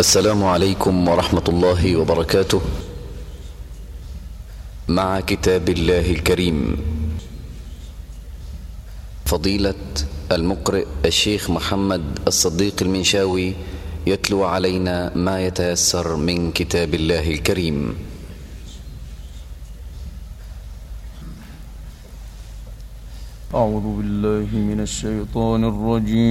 السلام عليكم ورحمة الله وبركاته. مع كتاب الله الكريم. فضيلة المقرئ الشيخ محمد الصديق المنشاوي يتلو علينا ما يتيسر من كتاب الله الكريم. أعوذ بالله من الشيطان الرجيم.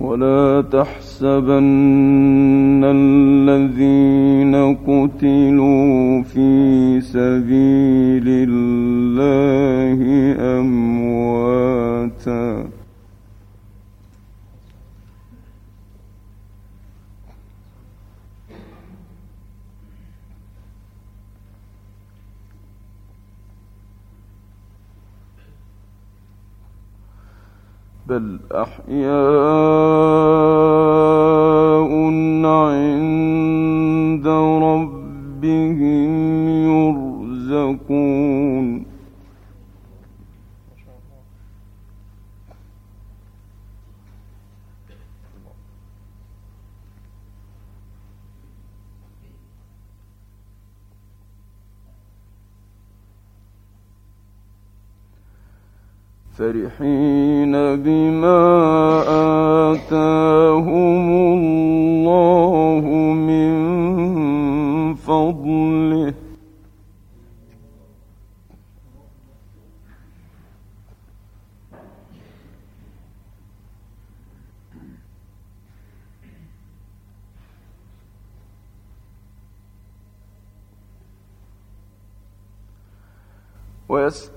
ولا تحسبن الذين قتلوا في سبيل الله أمواتا. بل أحياء عند ربهم يرزقون فرحين بما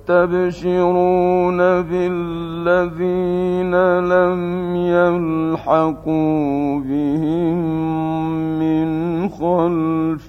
ويستبشرون بالذين لم يلحقوا بهم من خلفهم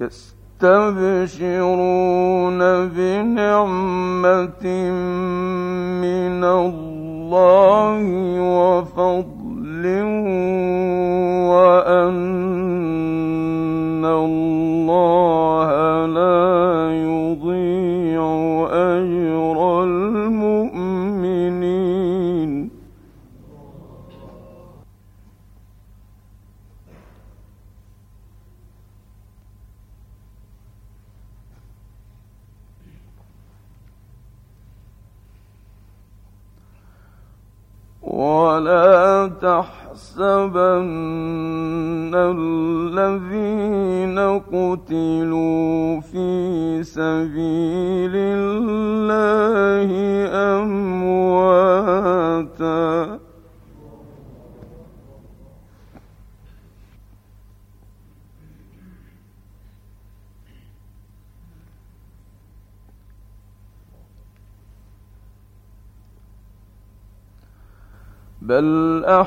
يستبشرون بنعمة من الله وفضل بل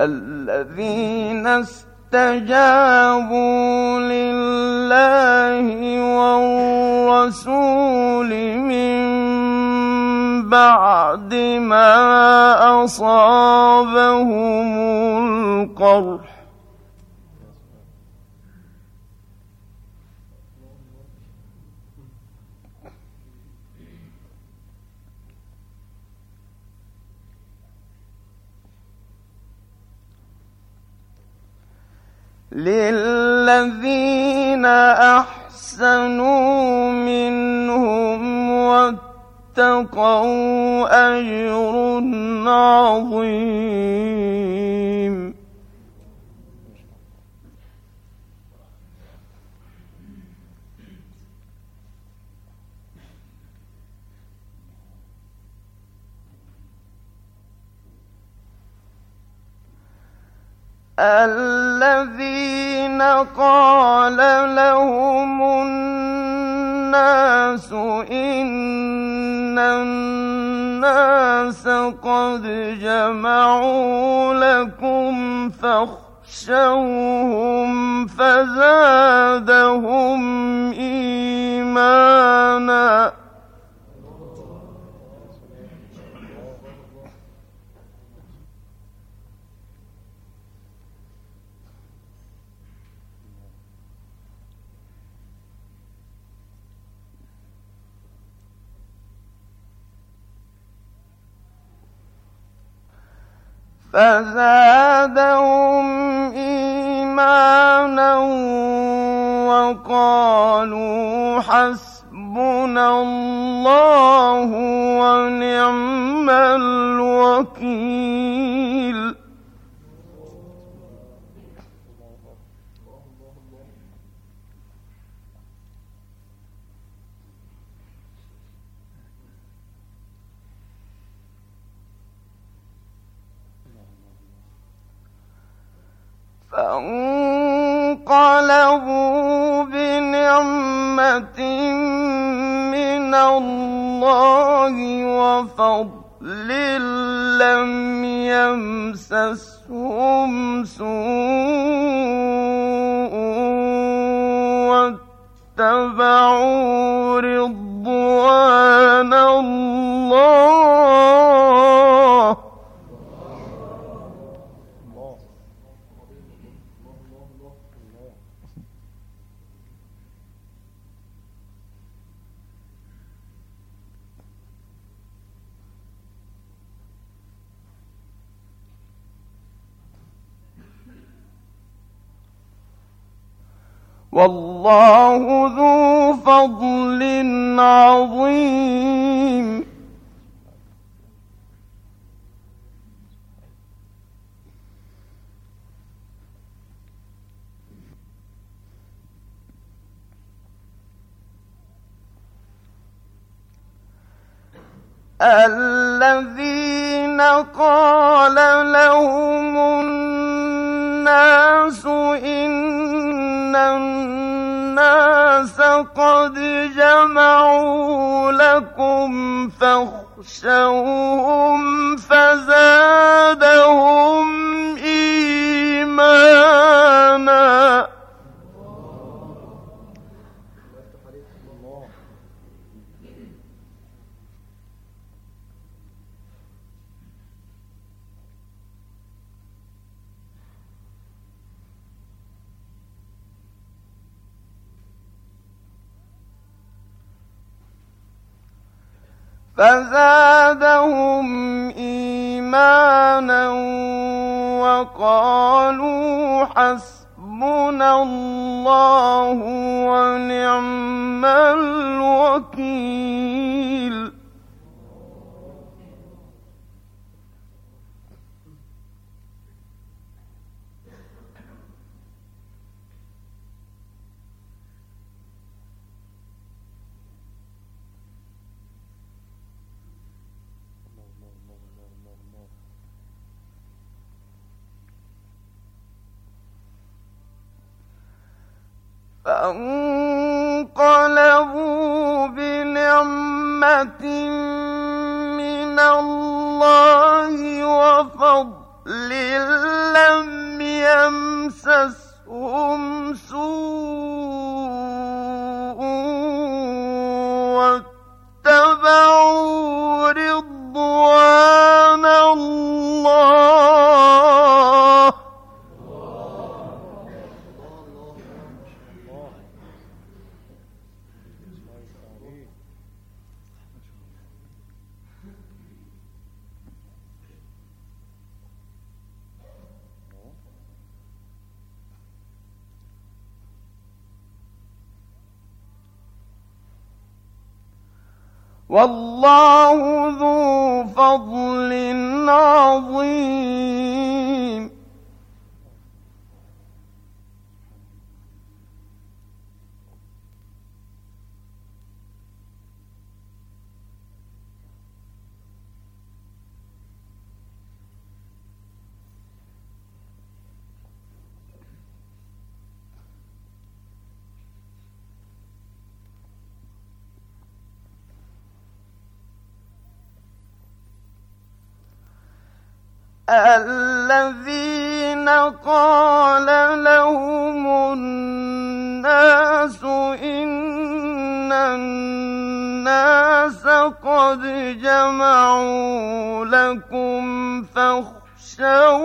الذين استجابوا لله والرسول من بعد ما أصابهم القرح. للذين أحسنوا منهم واتقوا أجر عظيم الذين قال لهم الناس إن الناس قد جمعوا لكم فاخشوهم فزادهم إيمانا فزادهم إيمانا وقالوا حسبنا الله ونعم الوكيل. فأنقلبوا بنعمة من الله وفضل لم يمسسهم سوء واتبعوا رضوان الله والله ذو فضل عظيم. الذين قال لهم الناس إن الناس قد جمعوا لكم فاخشوهم فزادهم إيمانا فزادهم إيمانا وقالوا حسبنا الله ونعم الوكيل. فانقلبوا بنعمة من الله وفضل لم يمسسهم سوء واتبعوا رضوان الله والله ذو فضل عظيم. الذين قال لهم الناس إن الناس قد جمعوا لكم فاخشوهم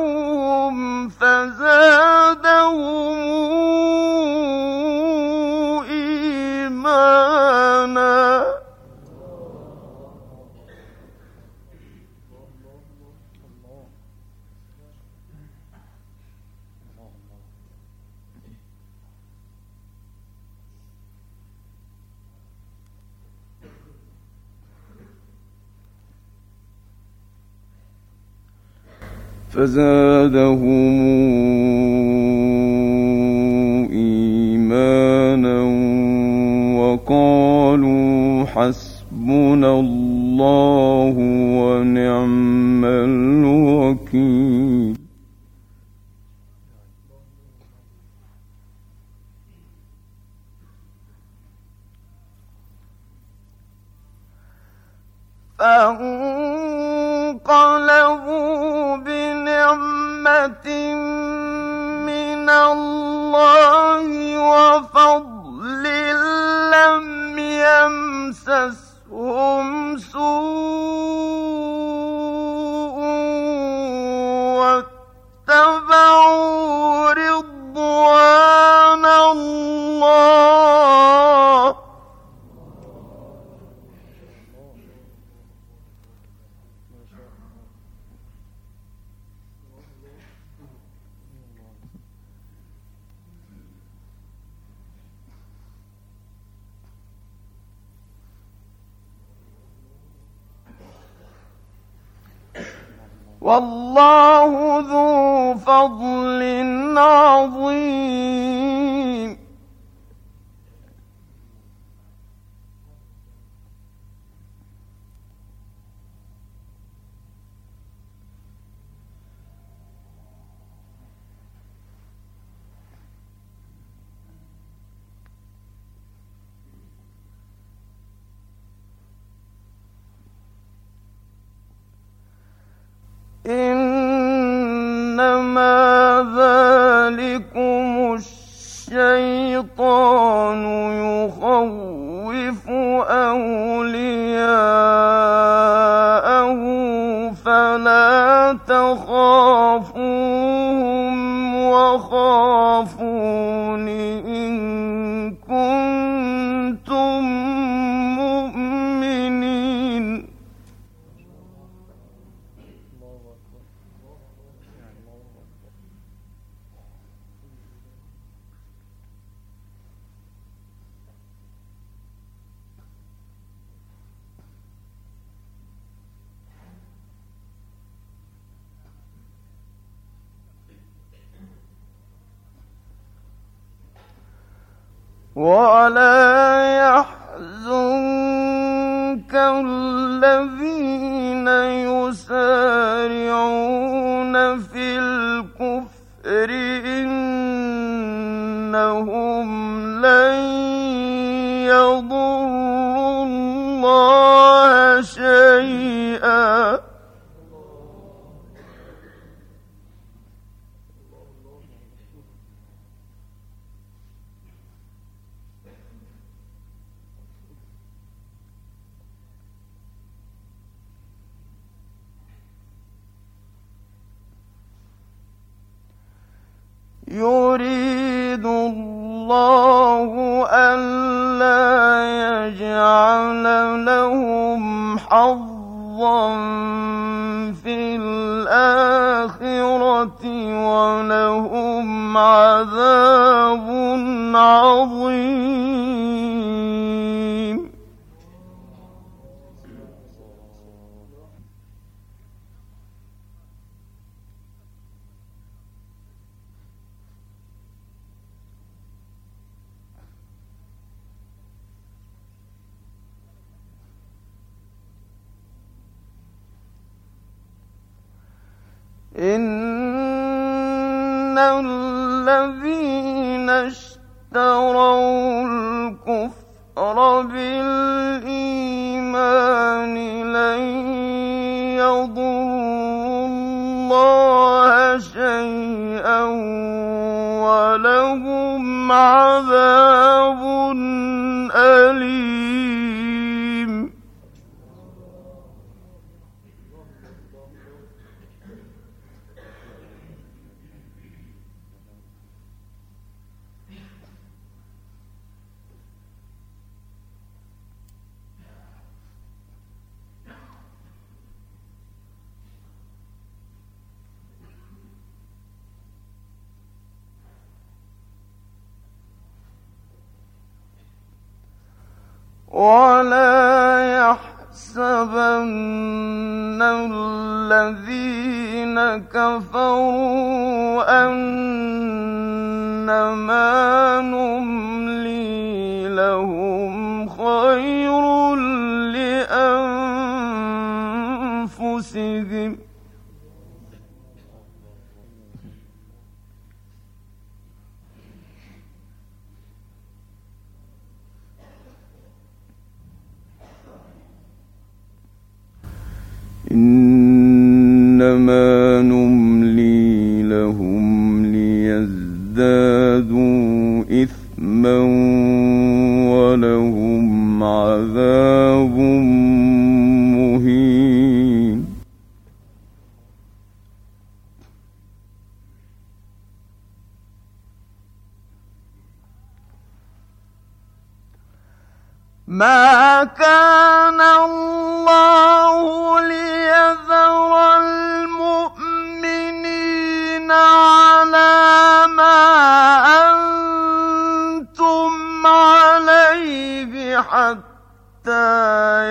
فزادهم فزادهم إيمانا وقالوا حسبنا الله ونعم الوكيل. فانقلبوا بنعمة من الله وفضل لم يمسسهم سوء واتبعوا رضوان الله والله ذو فضل عظيم. الذين يسارعون يريد الله ألا يجعل لهم حظا في الآخرة ولهم عذاب عظيم. إن الذين اشتروا الكفر بالإيمان لن يضروا الله شيئا ولهم عذاب أليم ولا يحسبن الذين كفروا أنما نملي إنما نملي لهم ليزدادوا إثما ولهم عذاب مهين. ما كان الله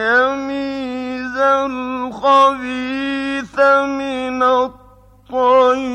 يميز الخبيث من الطيب.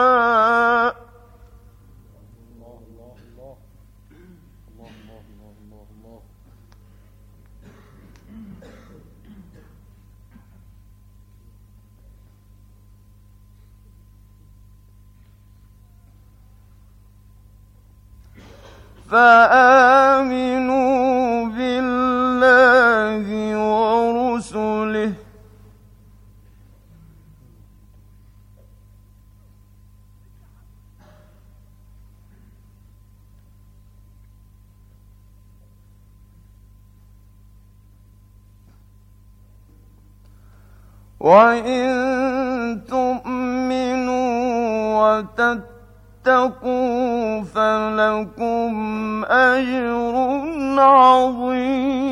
فآمنوا بالله ورسله. وإن تؤمنوا وتتقوا واتقوا فلكم أجر عظيم.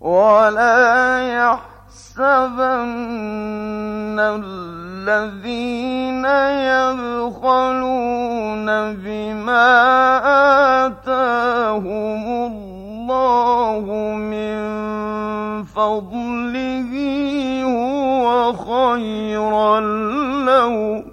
ولا يحب يحسبن الذين يبخلون بما آتاهم الله من فضله هو خيرا لهم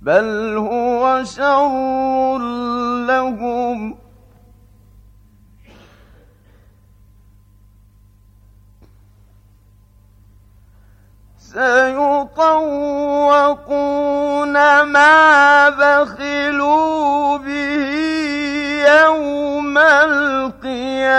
بل هو شر لهم سيطوقون ما بخلوا به يوم القيامه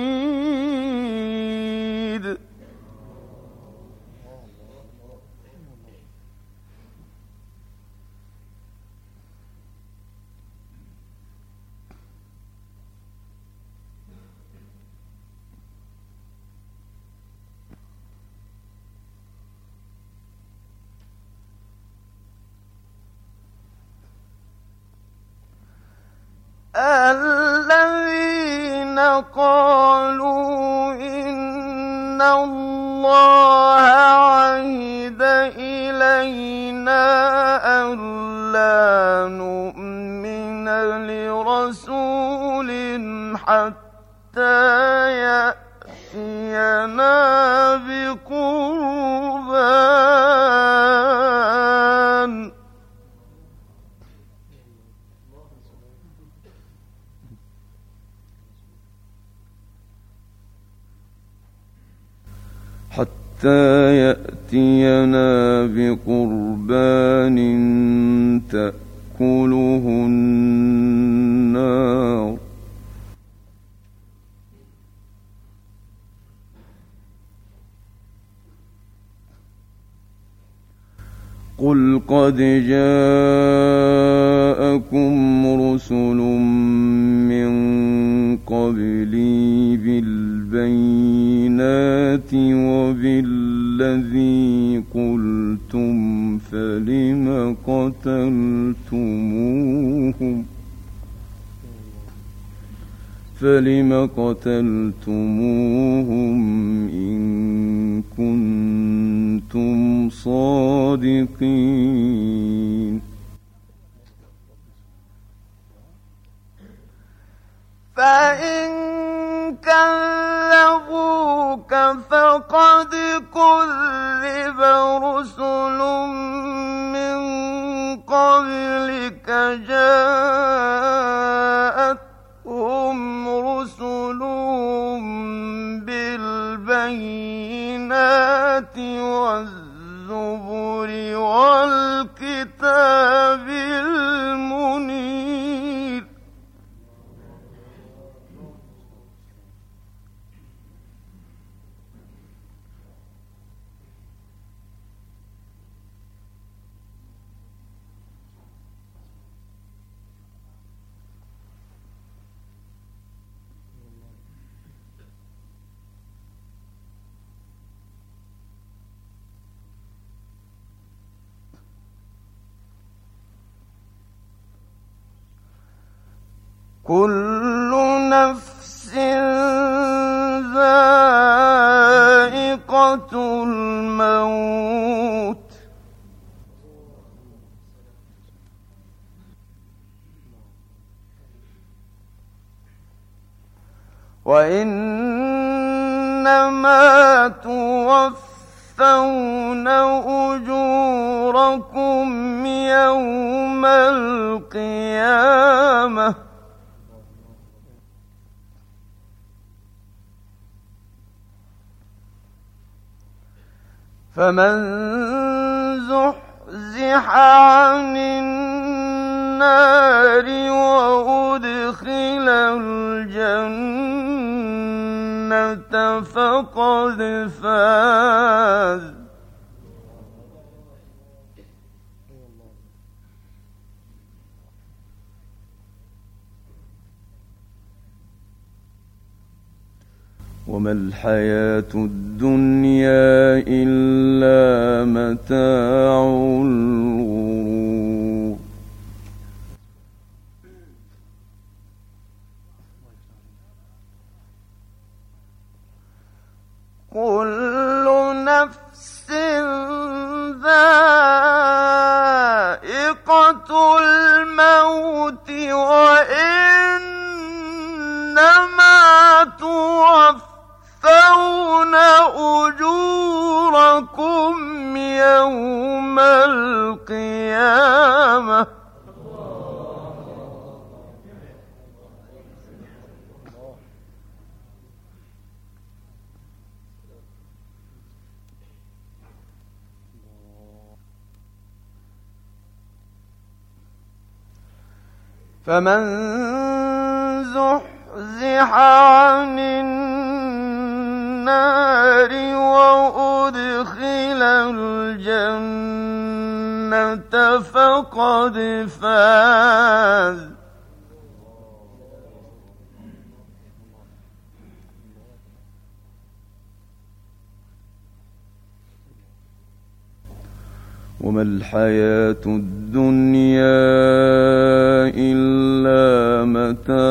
الذين قالوا إن الله عهد إلينا ألا نؤمن لرسول حتى يأتينا بقربان حتى يأتينا بقربان تأكله النار. قل قد جاءكم رسل من قبلي بالبينات وبالذي قلتم فلم قتلتموهم فلم قتلتموهم إن كنتم صادقين كل نفس ذائقة الموت. وإنما فمن زحزح عن النار وأدخل الجنة فقد فاز. وما الحياة الدنيا إلا متاع الغرور. كل نفس ذائقة الموت وإنما توفون أجوركم يوم القيامة. فمن زحزح عن النار وأدخل الجنة فقد فاز. وما الحياة الدنيا إلا متاع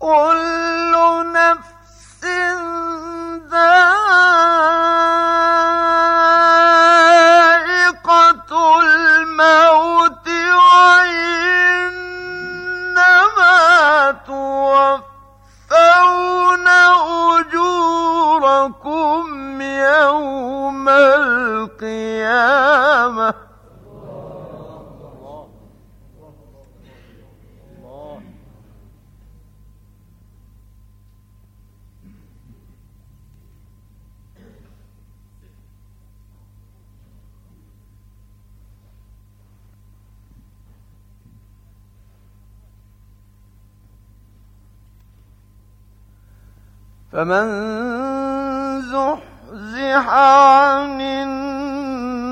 كل فمن زحزح عن النار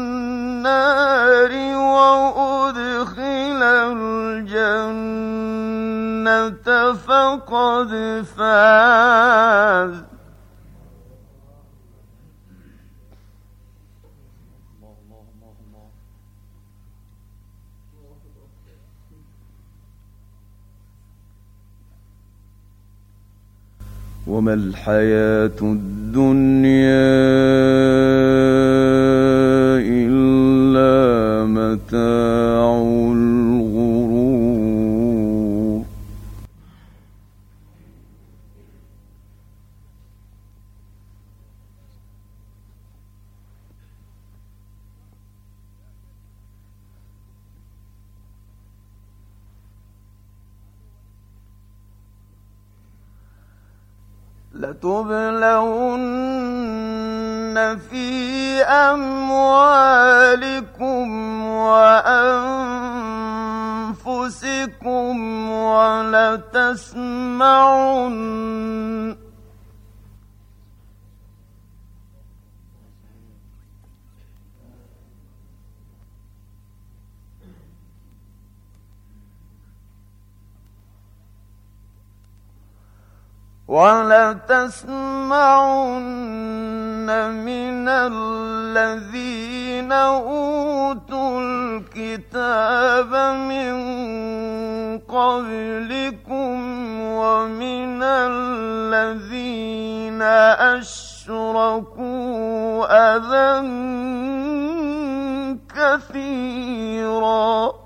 وأدخل الجنة فقد فاز. وما الحياة الدنيا إلا متاع لتبلون في أموالكم وأنفسكم ولتسمعن ولتسمعن من الذين أوتوا الكتاب من قبلكم ومن الذين أشركوا أذى كثيرا.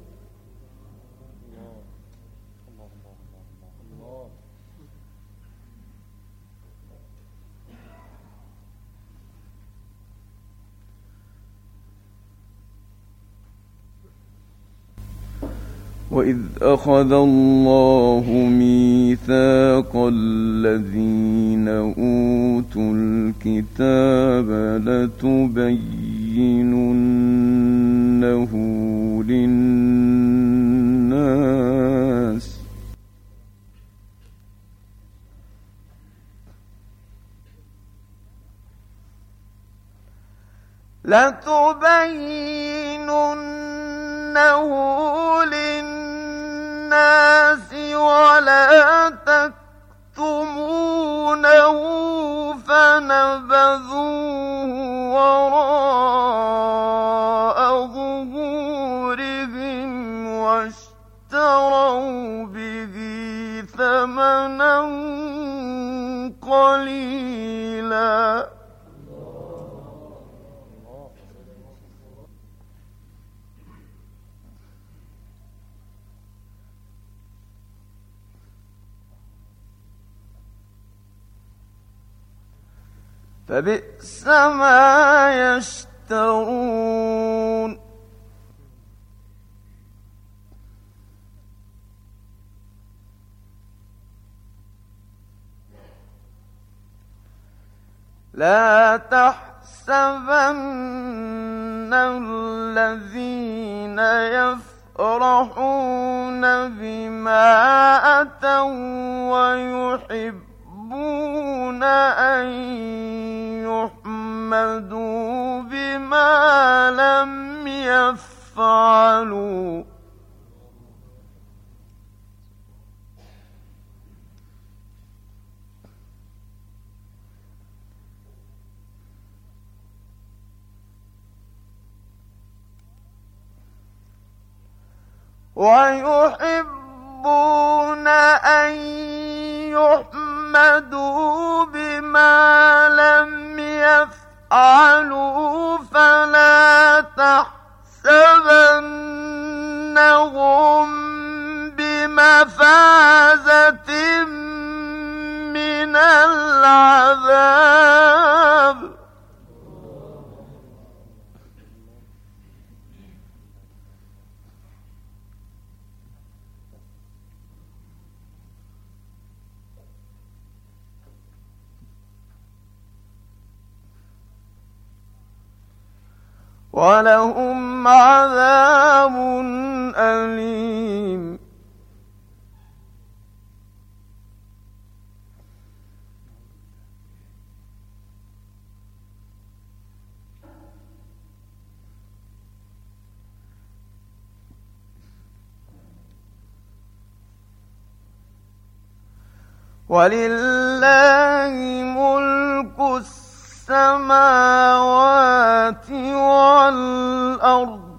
وإذ أخذ الله ميثاق الذين أوتوا الكتاب لتبيننه للناس لتبيننه للناس ولا تكتمونه فنبذوه وراء ظهورهم واشتروا به ثمنا قليلا. فبئس ما يشترون لا تحسبن الذين يفرحون بما أتوا ويحبون أن يحمدوا بما لم يفعلوا. ويحبون أن يحمدوا بما لم يفعلوا فلا تحسبنهم بمفازة من العذاب. ولهم عذاب أليم. ولله ملك السماوات والأرض.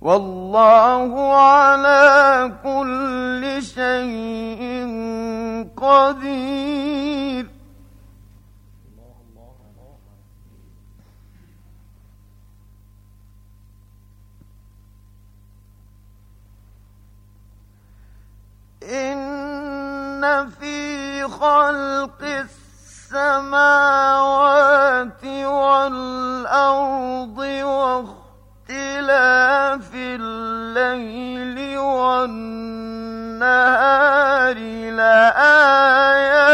والله على كل شيء قدير. إن في خلق السماوات والأرض واختلاف الليل والنهار لآيات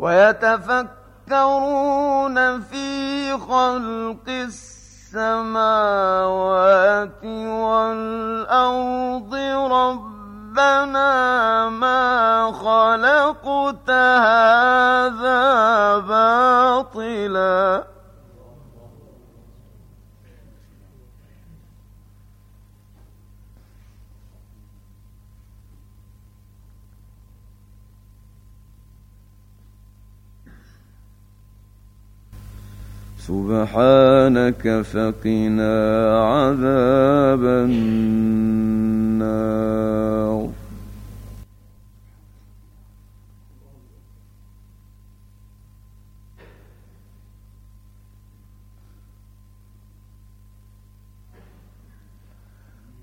ويتفكرون في خلق السماوات سبحانك فقنا عذاب النار.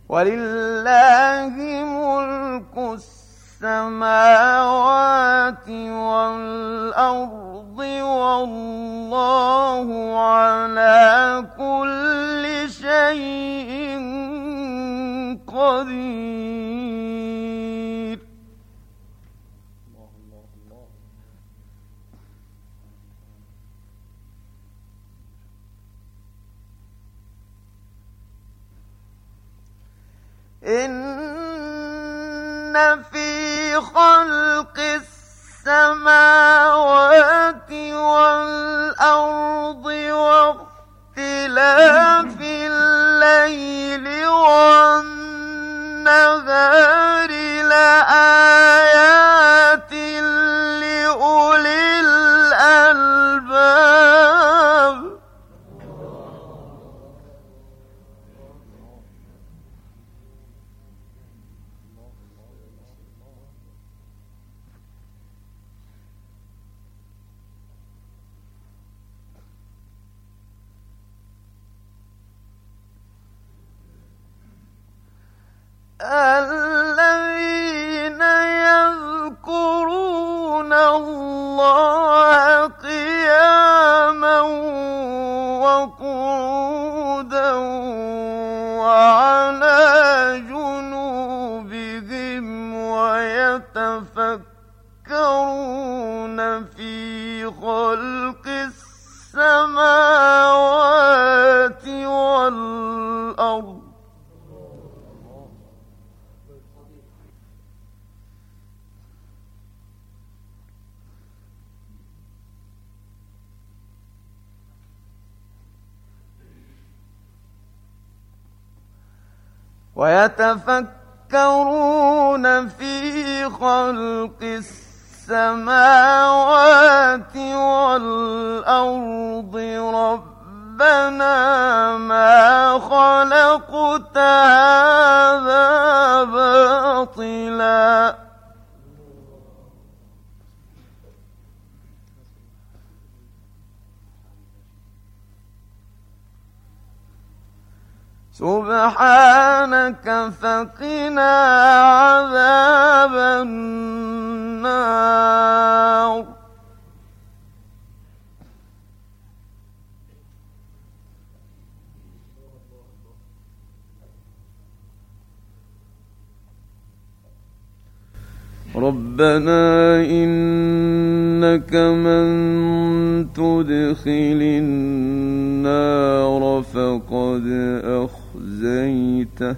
ولله ملك السماوات والأرض. والله على كل شيء قدير. إن في خلق السماوات والأرض واختلاف الليل والنهار لآيات لأولي الألباب الذين ويتفكرون في خلق السماوات والأرض. ربنا ما خلقت هذا باطلا. سبحانك فقنا عذاب النار. ربنا إنك من تدخل النار فقد أخرج أخزيته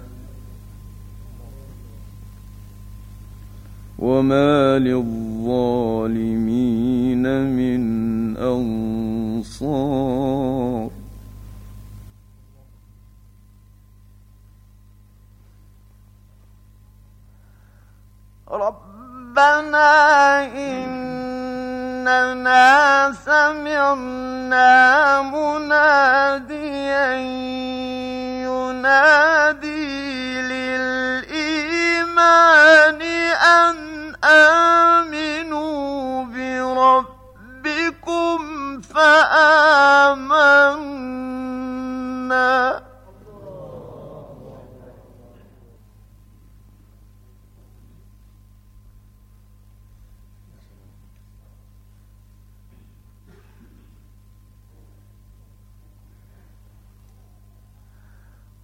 وما للظالمين من أنصار ربنا إننا سمعنا مناديا ينادي للإيمان أن آمنوا بربكم فآمنا.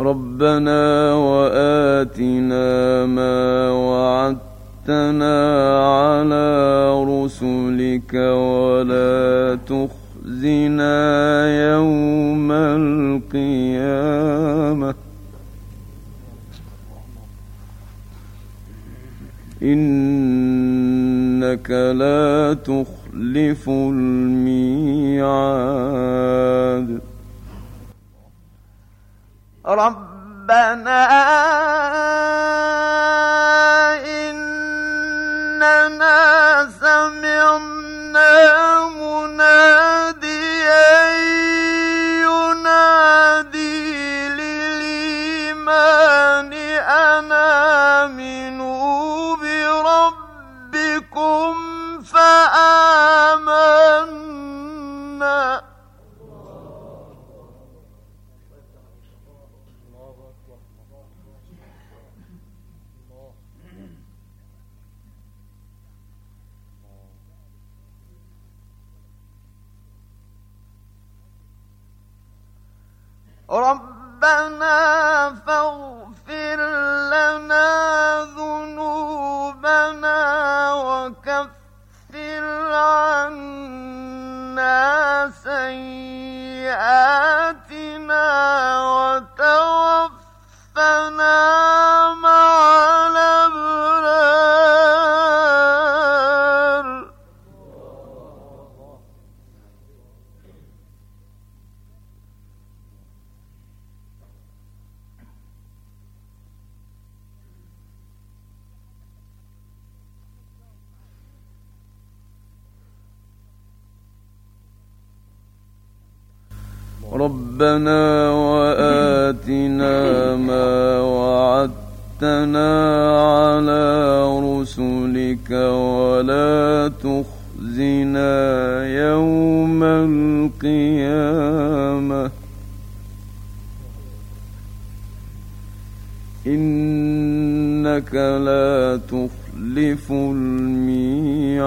ربنا وآتنا ما وعدتنا على رسلك ولا تخزنا يوم القيامة. إنك لا تخلف ربنا وآتنا ما وعدتنا على رسلك ولا تخزنا يوم القيامة. إنك لا تخلف الميعاد.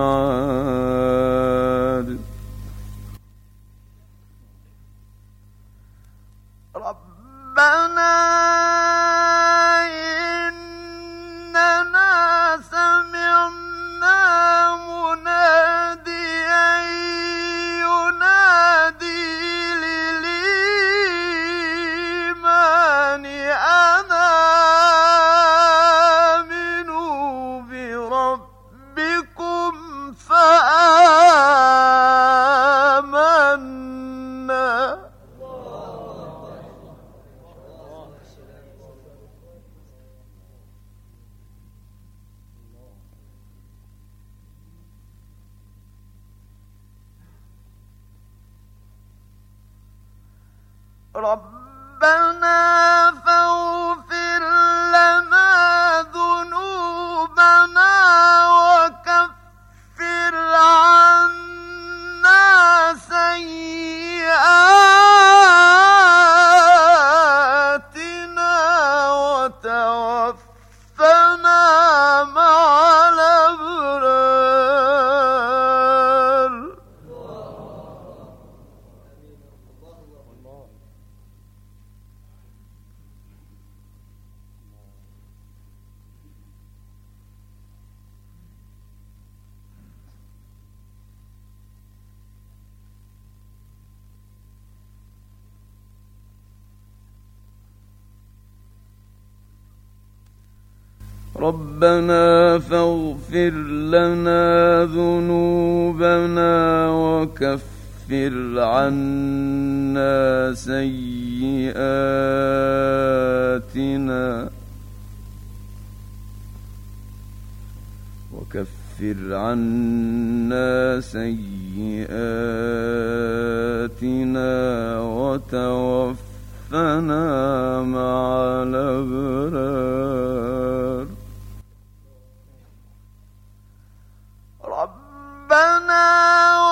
ربنا فاغفر لنا ذنوبنا وكفر عنا سيئاتنا وكفر عنا سيئاتنا وتوفنا مع الأبرار. Tchau!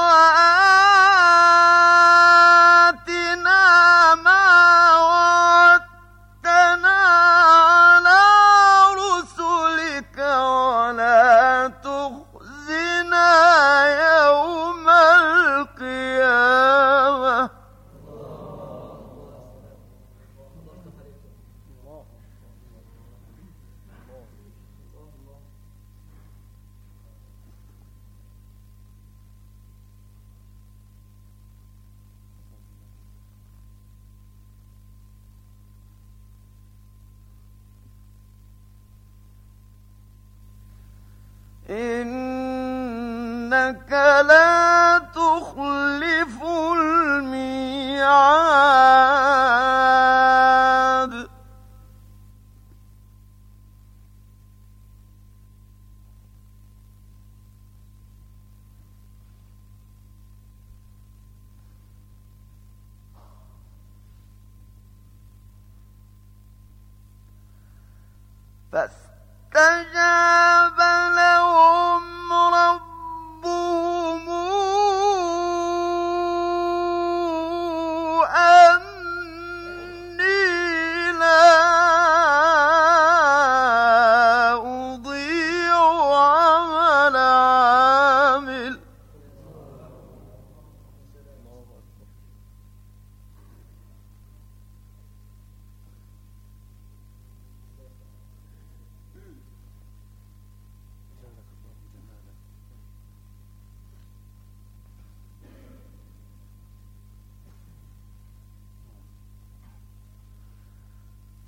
فاستجاب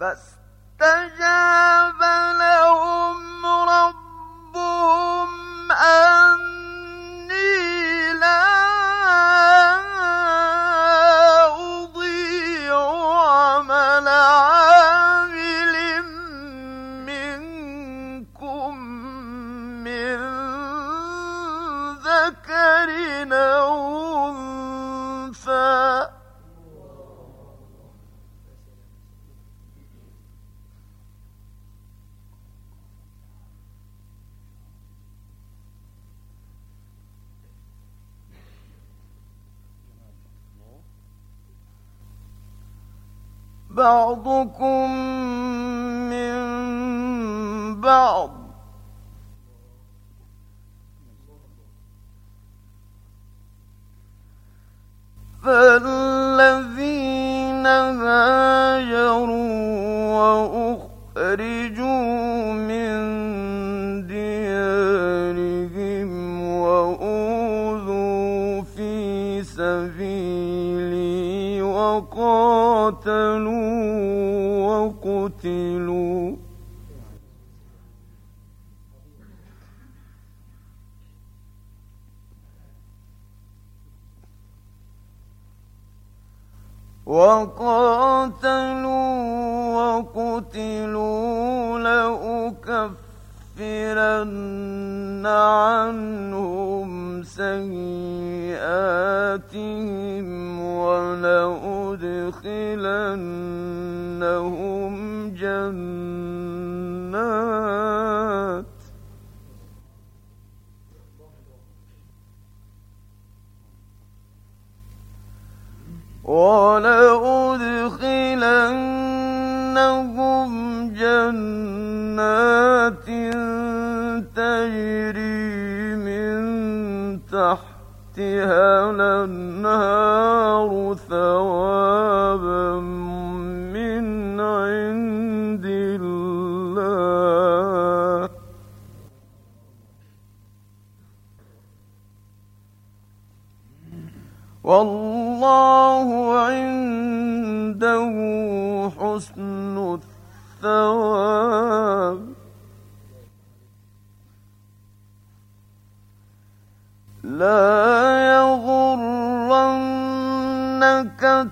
That's بعضكم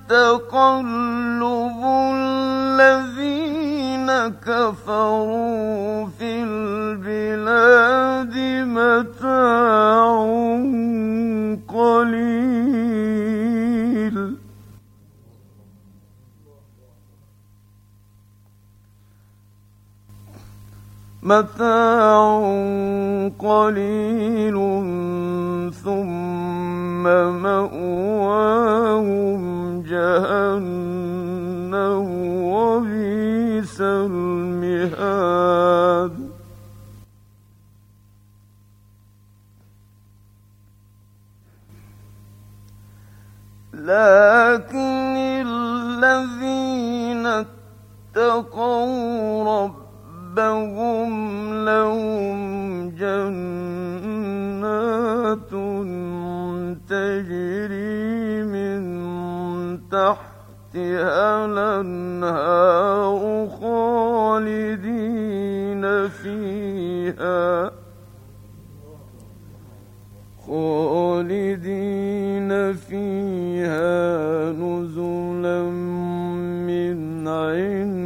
تقلب الذين كفروا في البلاد متاع قليل. متاع قليل ثم مأواهم جهنم وبئس المهاد. لكن الذين اتقوا ربهم لهم جنات تجري خالدين فيها. فيها نزلا من عند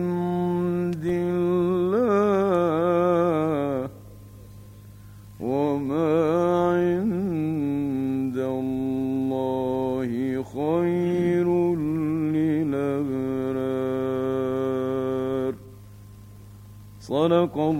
como